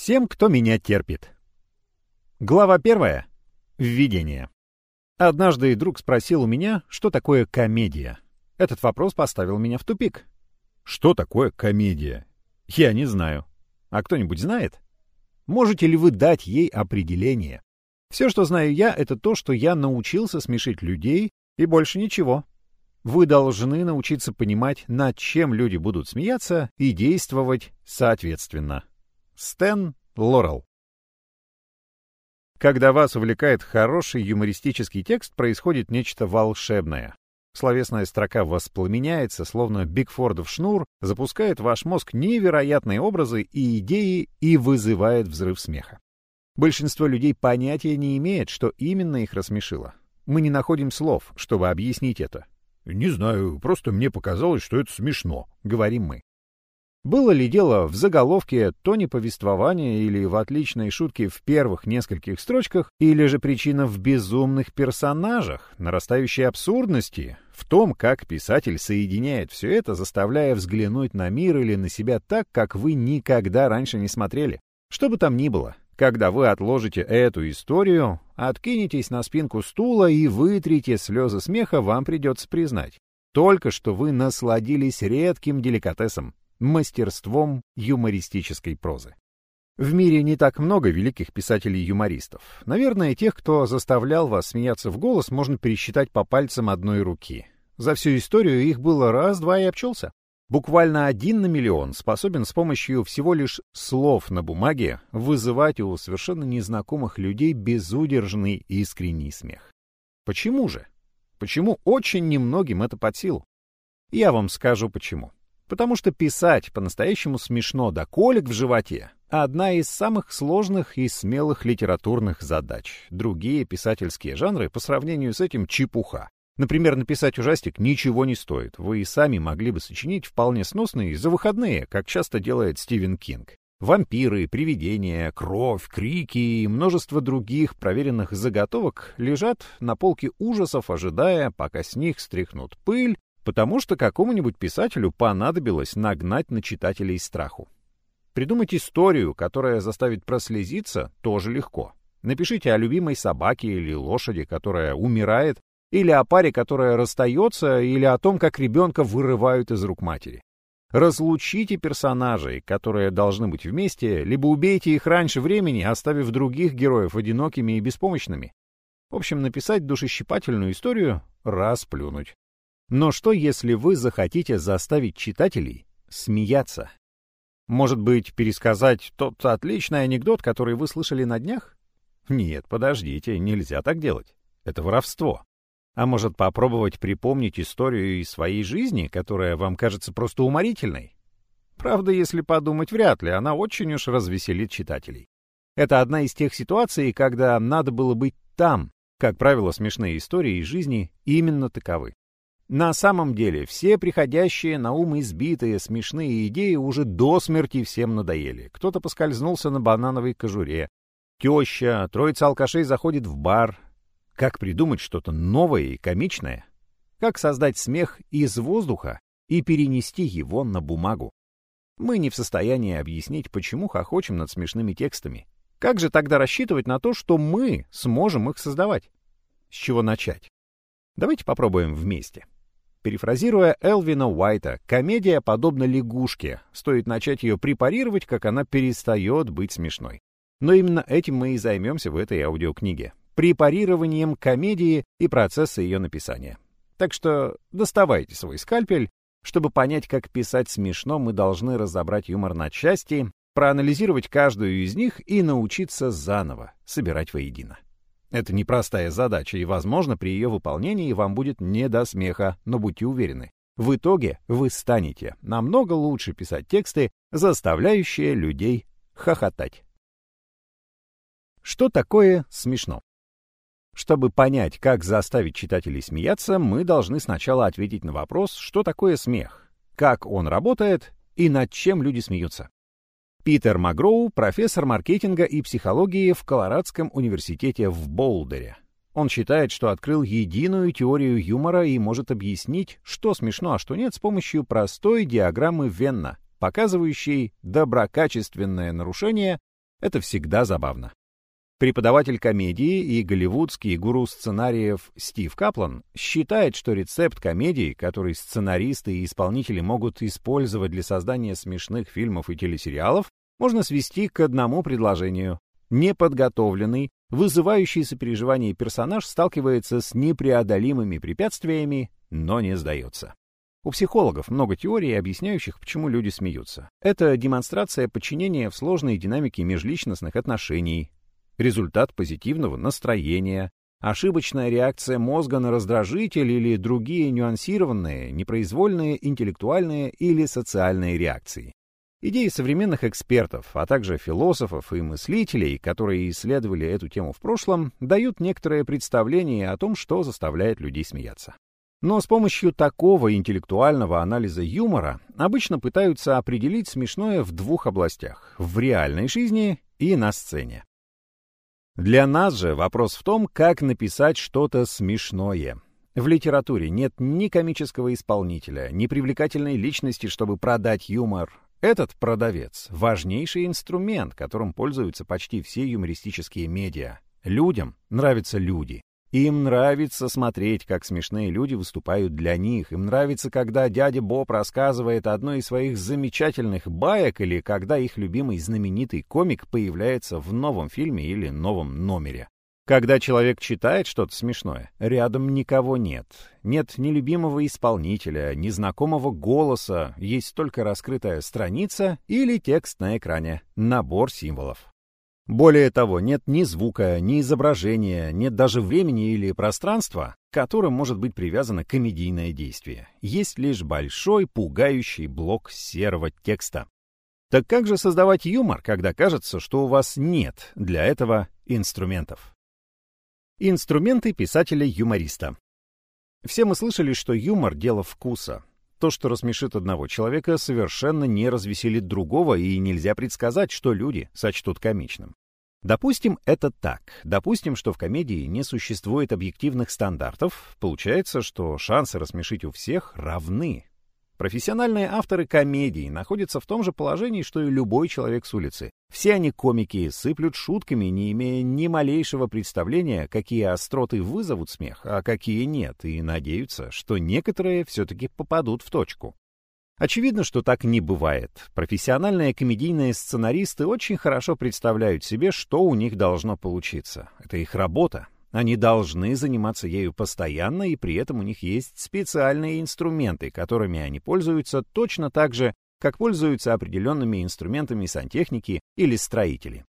Всем, кто меня терпит. Глава первая. Введение. Однажды друг спросил у меня, что такое комедия. Этот вопрос поставил меня в тупик. Что такое комедия? Я не знаю. А кто-нибудь знает? Можете ли вы дать ей определение? Все, что знаю я, это то, что я научился смешить людей, и больше ничего. Вы должны научиться понимать, над чем люди будут смеяться, и действовать соответственно. Стэн Лорел Когда вас увлекает хороший юмористический текст, происходит нечто волшебное. Словесная строка воспламеняется, словно Бигфордов шнур, запускает ваш мозг невероятные образы и идеи и вызывает взрыв смеха. Большинство людей понятия не имеет, что именно их рассмешило. Мы не находим слов, чтобы объяснить это. «Не знаю, просто мне показалось, что это смешно», — говорим мы. Было ли дело в заголовке, тоне повествования или в отличной шутке в первых нескольких строчках, или же причина в безумных персонажах, нарастающей абсурдности, в том, как писатель соединяет все это, заставляя взглянуть на мир или на себя так, как вы никогда раньше не смотрели. Что бы там ни было, когда вы отложите эту историю, откинетесь на спинку стула и вытрите слезы смеха, вам придется признать. Только что вы насладились редким деликатесом, мастерством юмористической прозы. В мире не так много великих писателей-юмористов. Наверное, тех, кто заставлял вас смеяться в голос, можно пересчитать по пальцам одной руки. За всю историю их было раз-два и обчелся. Буквально один на миллион способен с помощью всего лишь слов на бумаге вызывать у совершенно незнакомых людей безудержный искренний смех. Почему же? Почему очень немногим это под силу? Я вам скажу почему. Потому что писать по-настоящему смешно до колик в животе — одна из самых сложных и смелых литературных задач. Другие писательские жанры по сравнению с этим чепуха. Например, написать ужастик ничего не стоит. Вы и сами могли бы сочинить вполне сносные за выходные, как часто делает Стивен Кинг. Вампиры, привидения, кровь, крики и множество других проверенных заготовок лежат на полке ужасов, ожидая, пока с них стряхнут пыль потому что какому-нибудь писателю понадобилось нагнать на читателей страху. Придумать историю, которая заставит прослезиться, тоже легко. Напишите о любимой собаке или лошади, которая умирает, или о паре, которая расстается, или о том, как ребенка вырывают из рук матери. Разлучите персонажей, которые должны быть вместе, либо убейте их раньше времени, оставив других героев одинокими и беспомощными. В общем, написать душещипательную историю — расплюнуть. Но что, если вы захотите заставить читателей смеяться? Может быть, пересказать тот отличный анекдот, который вы слышали на днях? Нет, подождите, нельзя так делать. Это воровство. А может, попробовать припомнить историю из своей жизни, которая вам кажется просто уморительной? Правда, если подумать, вряд ли, она очень уж развеселит читателей. Это одна из тех ситуаций, когда надо было быть там. Как правило, смешные истории из жизни именно таковы. На самом деле, все приходящие на ум избитые смешные идеи уже до смерти всем надоели. Кто-то поскользнулся на банановой кожуре. Теща, троица алкашей заходит в бар. Как придумать что-то новое и комичное? Как создать смех из воздуха и перенести его на бумагу? Мы не в состоянии объяснить, почему хохочем над смешными текстами. Как же тогда рассчитывать на то, что мы сможем их создавать? С чего начать? Давайте попробуем вместе. Перефразируя Элвина Уайта, комедия подобна лягушке. Стоит начать ее препарировать, как она перестает быть смешной. Но именно этим мы и займемся в этой аудиокниге. Препарированием комедии и процесса ее написания. Так что доставайте свой скальпель. Чтобы понять, как писать смешно, мы должны разобрать юмор на части, проанализировать каждую из них и научиться заново собирать воедино. Это непростая задача, и, возможно, при ее выполнении вам будет не до смеха, но будьте уверены, в итоге вы станете намного лучше писать тексты, заставляющие людей хохотать. Что такое смешно? Чтобы понять, как заставить читателей смеяться, мы должны сначала ответить на вопрос, что такое смех, как он работает и над чем люди смеются. Питер Магроу, профессор маркетинга и психологии в Колорадском университете в Болдере. Он считает, что открыл единую теорию юмора и может объяснить, что смешно, а что нет, с помощью простой диаграммы Венна, показывающей доброкачественное нарушение Это всегда забавно. Преподаватель комедии и голливудский гуру сценариев Стив Каплан считает, что рецепт комедии, который сценаристы и исполнители могут использовать для создания смешных фильмов и телесериалов, можно свести к одному предложению. Неподготовленный, вызывающий сопереживание персонаж сталкивается с непреодолимыми препятствиями, но не сдается. У психологов много теорий, объясняющих, почему люди смеются. Это демонстрация подчинения в сложной динамике межличностных отношений, результат позитивного настроения, ошибочная реакция мозга на раздражитель или другие нюансированные, непроизвольные интеллектуальные или социальные реакции. Идеи современных экспертов, а также философов и мыслителей, которые исследовали эту тему в прошлом, дают некоторое представление о том, что заставляет людей смеяться. Но с помощью такого интеллектуального анализа юмора обычно пытаются определить смешное в двух областях — в реальной жизни и на сцене. Для нас же вопрос в том, как написать что-то смешное. В литературе нет ни комического исполнителя, ни привлекательной личности, чтобы продать юмор. Этот продавец — важнейший инструмент, которым пользуются почти все юмористические медиа. Людям нравятся люди. Им нравится смотреть, как смешные люди выступают для них. Им нравится, когда дядя Боб рассказывает одну из своих замечательных баек или когда их любимый знаменитый комик появляется в новом фильме или новом номере. Когда человек читает что-то смешное, рядом никого нет. Нет ни любимого исполнителя, ни знакомого голоса, есть только раскрытая страница или текст на экране, набор символов. Более того, нет ни звука, ни изображения, нет даже времени или пространства, к которым может быть привязано комедийное действие. Есть лишь большой, пугающий блок серого текста. Так как же создавать юмор, когда кажется, что у вас нет для этого инструментов? Инструменты писателя-юмориста. Все мы слышали, что юмор — дело вкуса. То, что рассмешит одного человека, совершенно не развеселит другого, и нельзя предсказать, что люди сочтут комичным. Допустим, это так. Допустим, что в комедии не существует объективных стандартов. Получается, что шансы рассмешить у всех равны. Профессиональные авторы комедий находятся в том же положении, что и любой человек с улицы. Все они комики, сыплют шутками, не имея ни малейшего представления, какие остроты вызовут смех, а какие нет, и надеются, что некоторые все-таки попадут в точку. Очевидно, что так не бывает. Профессиональные комедийные сценаристы очень хорошо представляют себе, что у них должно получиться. Это их работа. Они должны заниматься ею постоянно, и при этом у них есть специальные инструменты, которыми они пользуются точно так же, как пользуются определенными инструментами сантехники или строители.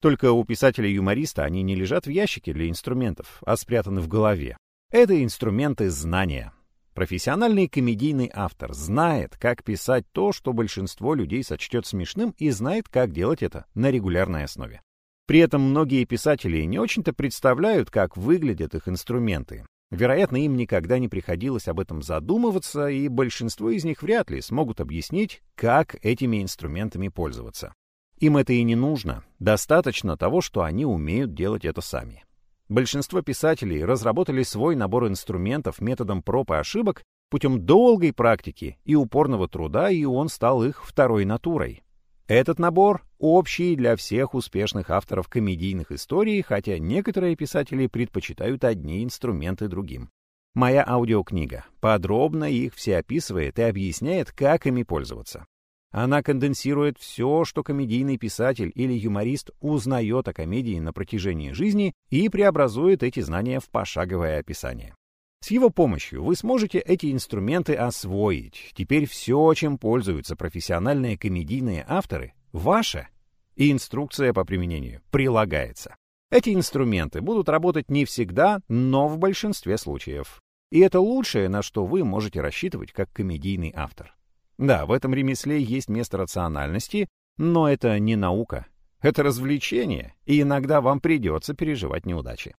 Только у писателя-юмориста они не лежат в ящике для инструментов, а спрятаны в голове. Это инструменты знания. Профессиональный комедийный автор знает, как писать то, что большинство людей сочтет смешным, и знает, как делать это на регулярной основе. При этом многие писатели не очень-то представляют, как выглядят их инструменты. Вероятно, им никогда не приходилось об этом задумываться, и большинство из них вряд ли смогут объяснить, как этими инструментами пользоваться. Им это и не нужно, достаточно того, что они умеют делать это сами. Большинство писателей разработали свой набор инструментов методом проб и ошибок путем долгой практики и упорного труда, и он стал их второй натурой. Этот набор общий для всех успешных авторов комедийных историй, хотя некоторые писатели предпочитают одни инструменты другим. Моя аудиокнига подробно их все описывает и объясняет, как ими пользоваться. Она конденсирует все, что комедийный писатель или юморист узнает о комедии на протяжении жизни и преобразует эти знания в пошаговое описание. С его помощью вы сможете эти инструменты освоить. Теперь все, чем пользуются профессиональные комедийные авторы, ваше. И инструкция по применению прилагается. Эти инструменты будут работать не всегда, но в большинстве случаев. И это лучшее, на что вы можете рассчитывать как комедийный автор. Да, в этом ремесле есть место рациональности, но это не наука. Это развлечение, и иногда вам придется переживать неудачи.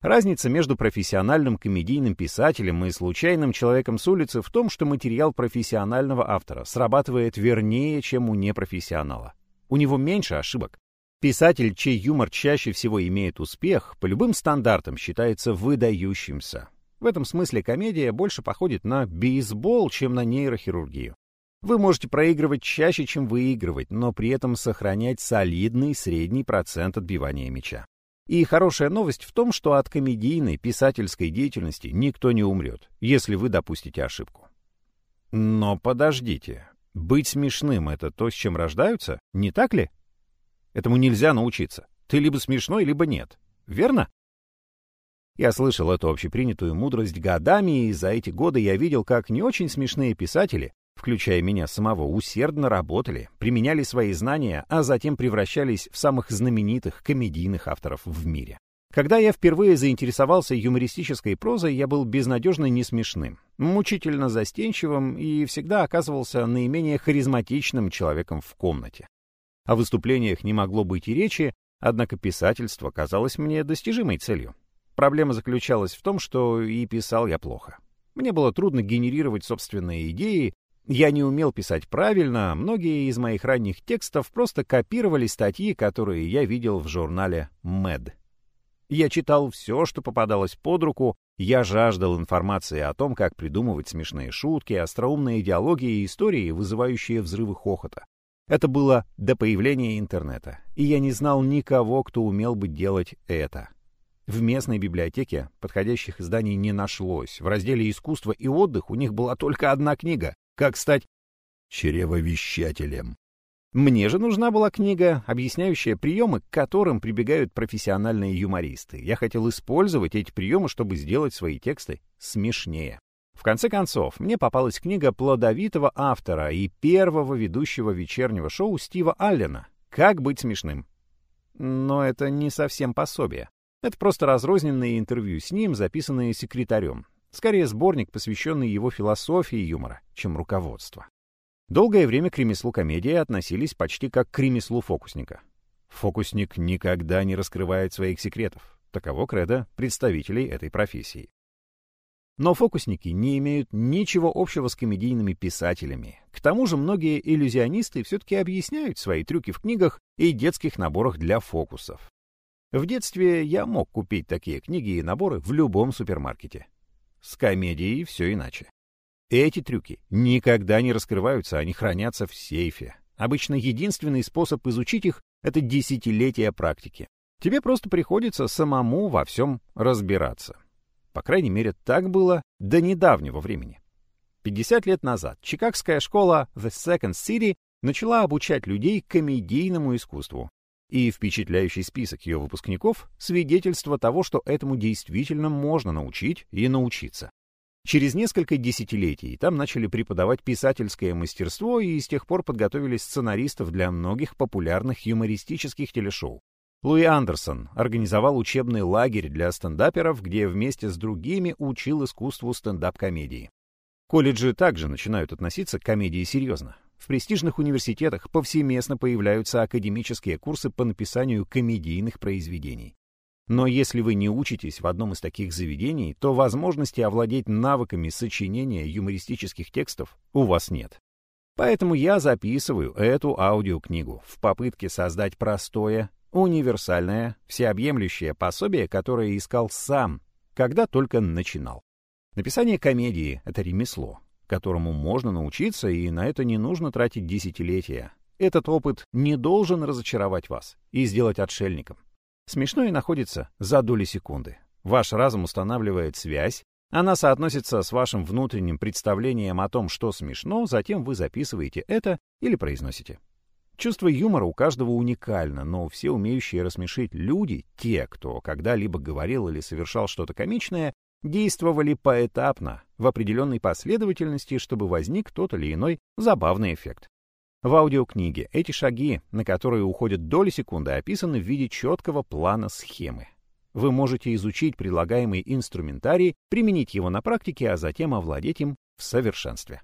Разница между профессиональным комедийным писателем и случайным человеком с улицы в том, что материал профессионального автора срабатывает вернее, чем у непрофессионала. У него меньше ошибок. Писатель, чей юмор чаще всего имеет успех, по любым стандартам считается выдающимся. В этом смысле комедия больше походит на бейсбол, чем на нейрохирургию. Вы можете проигрывать чаще, чем выигрывать, но при этом сохранять солидный средний процент отбивания мяча. И хорошая новость в том, что от комедийной писательской деятельности никто не умрет, если вы допустите ошибку. Но подождите, быть смешным — это то, с чем рождаются, не так ли? Этому нельзя научиться. Ты либо смешной, либо нет. Верно? Я слышал эту общепринятую мудрость годами, и за эти годы я видел, как не очень смешные писатели, включая меня самого, усердно работали, применяли свои знания, а затем превращались в самых знаменитых комедийных авторов в мире. Когда я впервые заинтересовался юмористической прозой, я был безнадежно несмешным, мучительно застенчивым и всегда оказывался наименее харизматичным человеком в комнате. О выступлениях не могло быть и речи, однако писательство казалось мне достижимой целью. Проблема заключалась в том, что и писал я плохо. Мне было трудно генерировать собственные идеи, я не умел писать правильно, многие из моих ранних текстов просто копировали статьи, которые я видел в журнале Mad. Я читал все, что попадалось под руку, я жаждал информации о том, как придумывать смешные шутки, остроумные диалоги и истории, вызывающие взрывы хохота. Это было до появления интернета, и я не знал никого, кто умел бы делать это. В местной библиотеке подходящих изданий не нашлось. В разделе «Искусство и отдых» у них была только одна книга «Как стать чревовещателем». Мне же нужна была книга, объясняющая приемы, к которым прибегают профессиональные юмористы. Я хотел использовать эти приемы, чтобы сделать свои тексты смешнее. В конце концов, мне попалась книга плодовитого автора и первого ведущего вечернего шоу Стива Аллена «Как быть смешным». Но это не совсем пособие. Это просто разрозненные интервью с ним, записанные секретарем. Скорее сборник, посвященный его философии юмора, чем руководство. Долгое время к ремеслу комедии относились почти как к ремеслу фокусника. Фокусник никогда не раскрывает своих секретов. Таково кредо представителей этой профессии. Но фокусники не имеют ничего общего с комедийными писателями. К тому же многие иллюзионисты все-таки объясняют свои трюки в книгах и детских наборах для фокусов. В детстве я мог купить такие книги и наборы в любом супермаркете. С комедией все иначе. Эти трюки никогда не раскрываются, они хранятся в сейфе. Обычно единственный способ изучить их — это десятилетия практики. Тебе просто приходится самому во всем разбираться. По крайней мере, так было до недавнего времени. 50 лет назад Чикагская школа The Second City начала обучать людей комедийному искусству, и впечатляющий список ее выпускников — свидетельство того, что этому действительно можно научить и научиться. Через несколько десятилетий там начали преподавать писательское мастерство и с тех пор подготовили сценаристов для многих популярных юмористических телешоу. Луи Андерсон организовал учебный лагерь для стендаперов, где вместе с другими учил искусству стендап-комедии. Колледжи также начинают относиться к комедии серьезно. В престижных университетах повсеместно появляются академические курсы по написанию комедийных произведений. Но если вы не учитесь в одном из таких заведений, то возможности овладеть навыками сочинения юмористических текстов у вас нет. Поэтому я записываю эту аудиокнигу в попытке создать простое, универсальное, всеобъемлющее пособие, которое искал сам, когда только начинал. Написание комедии — это ремесло, которому можно научиться, и на это не нужно тратить десятилетия. Этот опыт не должен разочаровать вас и сделать отшельником. Смешное находится за доли секунды. Ваш разум устанавливает связь, она соотносится с вашим внутренним представлением о том, что смешно, затем вы записываете это или произносите. Чувство юмора у каждого уникально, но все умеющие рассмешить люди, те, кто когда-либо говорил или совершал что-то комичное, действовали поэтапно, в определенной последовательности, чтобы возник тот или иной забавный эффект. В аудиокниге эти шаги, на которые уходят доли секунды, описаны в виде четкого плана схемы. Вы можете изучить предлагаемый инструментарий, применить его на практике, а затем овладеть им в совершенстве.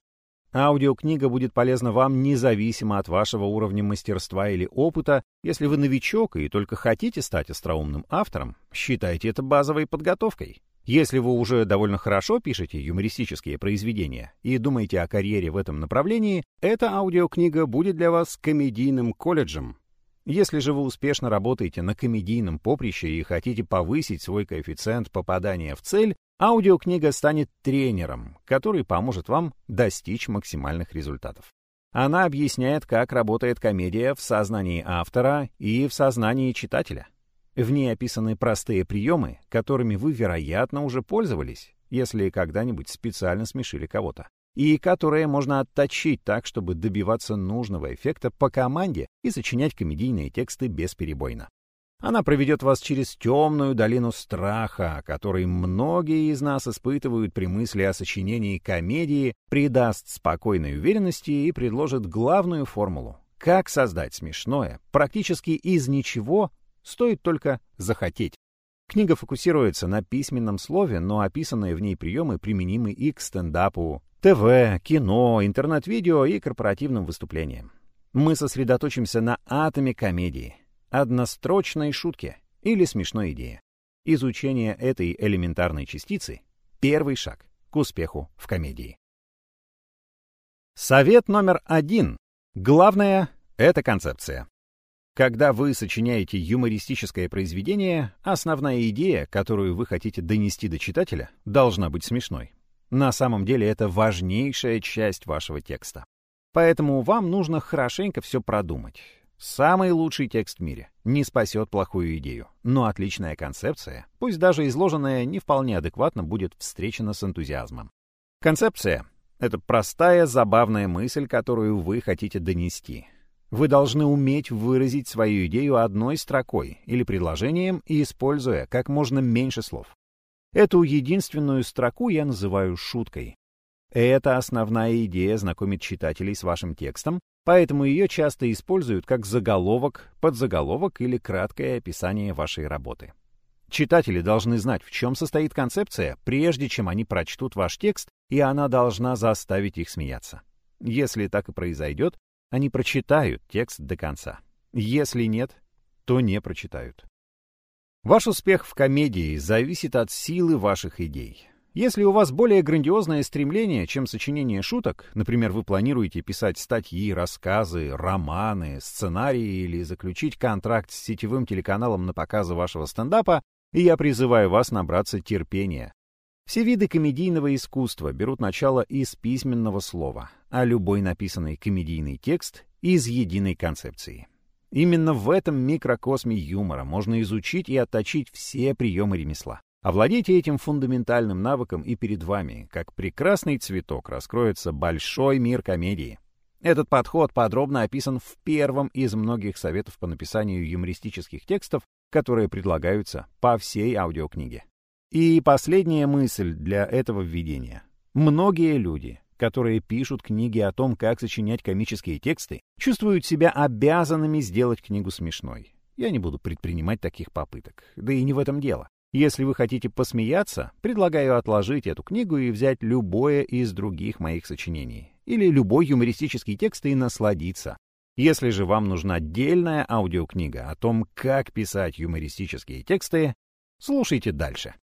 Аудиокнига будет полезна вам независимо от вашего уровня мастерства или опыта. Если вы новичок и только хотите стать остроумным автором, считайте это базовой подготовкой. Если вы уже довольно хорошо пишете юмористические произведения и думаете о карьере в этом направлении, эта аудиокнига будет для вас комедийным колледжем. Если же вы успешно работаете на комедийном поприще и хотите повысить свой коэффициент попадания в цель, аудиокнига станет тренером, который поможет вам достичь максимальных результатов. Она объясняет, как работает комедия в сознании автора и в сознании читателя. В ней описаны простые приемы, которыми вы, вероятно, уже пользовались, если когда-нибудь специально смешили кого-то, и которые можно отточить так, чтобы добиваться нужного эффекта по команде и сочинять комедийные тексты бесперебойно. Она проведет вас через темную долину страха, который многие из нас испытывают при мысли о сочинении комедии, придаст спокойной уверенности и предложит главную формулу. Как создать смешное практически из ничего, стоит только захотеть. Книга фокусируется на письменном слове, но описанные в ней приемы применимы и к стендапу, ТВ, кино, интернет-видео и корпоративным выступлениям. Мы сосредоточимся на атоме комедии — однострочной шутке или смешной идее. Изучение этой элементарной частицы — первый шаг к успеху в комедии. Совет номер один. Главное — это концепция. Когда вы сочиняете юмористическое произведение, основная идея, которую вы хотите донести до читателя, должна быть смешной. На самом деле это важнейшая часть вашего текста. Поэтому вам нужно хорошенько все продумать. Самый лучший текст в мире не спасет плохую идею, но отличная концепция, пусть даже изложенная не вполне адекватно, будет встречена с энтузиазмом. Концепция — это простая, забавная мысль, которую вы хотите донести. Вы должны уметь выразить свою идею одной строкой или предложением используя как можно меньше слов. Эту единственную строку я называю шуткой. Это основная идея знакомит читателей с вашим текстом, поэтому ее часто используют как заголовок, подзаголовок или краткое описание вашей работы. Читатели должны знать, в чем состоит концепция, прежде чем они прочтут ваш текст, и она должна заставить их смеяться. Если так и произойдет, они прочитают текст до конца. Если нет, то не прочитают. Ваш успех в комедии зависит от силы ваших идей. Если у вас более грандиозное стремление, чем сочинение шуток, например, вы планируете писать статьи, рассказы, романы, сценарии или заключить контракт с сетевым телеканалом на показы вашего стендапа, я призываю вас набраться терпения. Все виды комедийного искусства берут начало из письменного слова, а любой написанный комедийный текст — из единой концепции. Именно в этом микрокосме юмора можно изучить и отточить все приемы ремесла. Овладейте этим фундаментальным навыком, и перед вами, как прекрасный цветок, раскроется большой мир комедии. Этот подход подробно описан в первом из многих советов по написанию юмористических текстов, которые предлагаются по всей аудиокниге. И последняя мысль для этого введения. Многие люди, которые пишут книги о том, как сочинять комические тексты, чувствуют себя обязанными сделать книгу смешной. Я не буду предпринимать таких попыток. Да и не в этом дело. Если вы хотите посмеяться, предлагаю отложить эту книгу и взять любое из других моих сочинений. Или любой юмористический текст и насладиться. Если же вам нужна отдельная аудиокнига о том, как писать юмористические тексты, слушайте дальше.